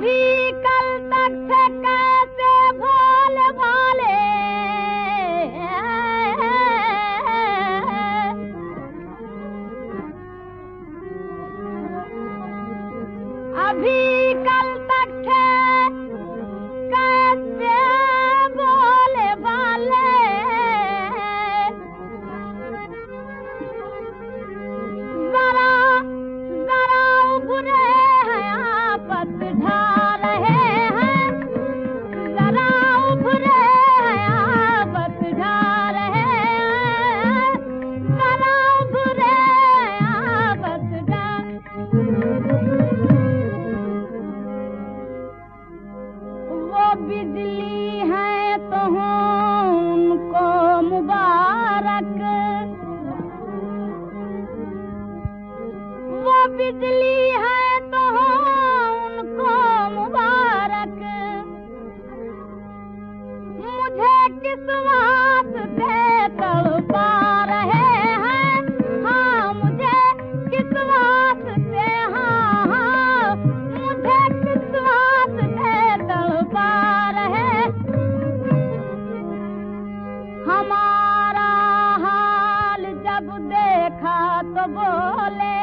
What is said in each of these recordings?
भी कल तक कैसे भोल भाले। अभी बिजली है तो उनको मुबारक। वो बिजली है तो उनको मुबारक। मुझे किस्मत बोले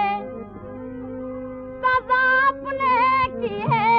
सजा अपने की है